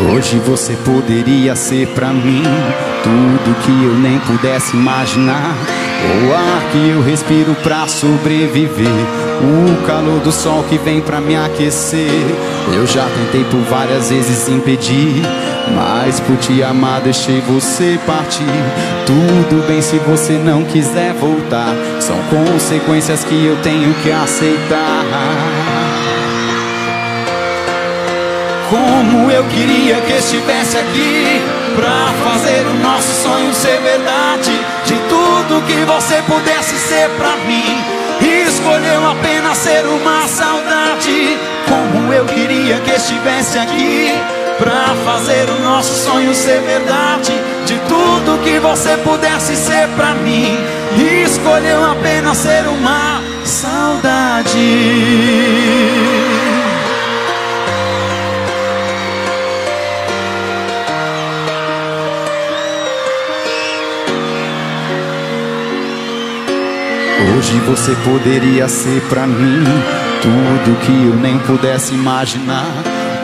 Hoje você poderia ser pra mim tudo que eu nem pudesse imaginar. O ar que eu respiro pra sobreviver, o calor do sol que vem pra me aquecer. Eu já tentei por várias vezes impedir, mas por te amar deixei você partir. Tudo bem se você não quiser voltar, são consequências que eu tenho que aceitar. Como eu queria que estivesse aqui pra fazer o nosso sonho ser verdade. De tudo que você pudesse ser pra mim, escolheu apenas ser uma saudade. Como eu queria que estivesse aqui pra fazer o nosso sonho ser verdade. De tudo que você pudesse ser pra mim, escolheu apenas ser uma saudade. Hoje você poderia ser pra mim tudo que eu nem pudesse imaginar.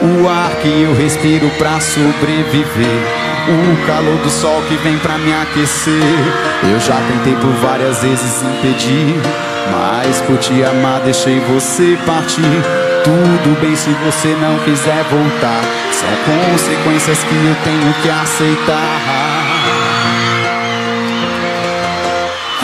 O ar que eu respiro pra sobreviver. O calor do sol que vem pra me aquecer. Eu já tentei por várias vezes impedir. Mas por te amar deixei você partir. Tudo bem se você não quiser voltar. São consequências que eu tenho que aceitar.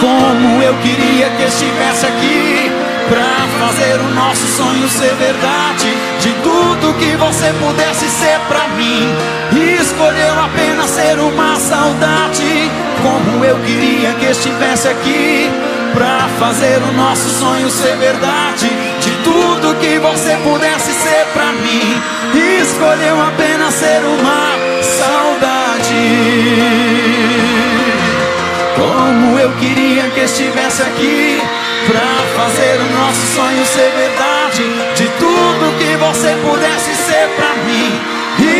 Como eu queria que estivesse aqui pra fazer o nosso sonho ser verdade. De tudo que você pudesse ser pra mim, escolheu apenas ser uma saudade. Como eu queria que estivesse aqui pra fazer o nosso sonho ser verdade. De tudo que você pudesse ser pra mim, escolheu apenas ser uma estivesse aqui pra fazer o nosso sonho ser verdade. De tudo que você pudesse ser pra mim,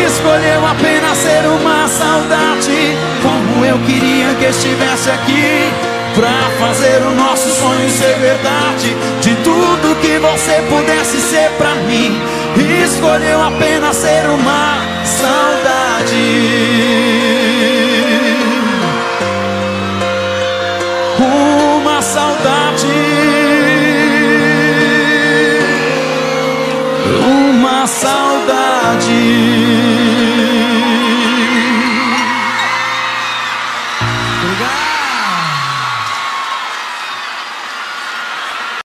escolheu apenas ser uma saudade. Como eu queria que estivesse aqui pra fazer o nosso sonho ser verdade. De tudo que você pudesse ser pra mim, escolheu apenas ser uma saudade. saudade.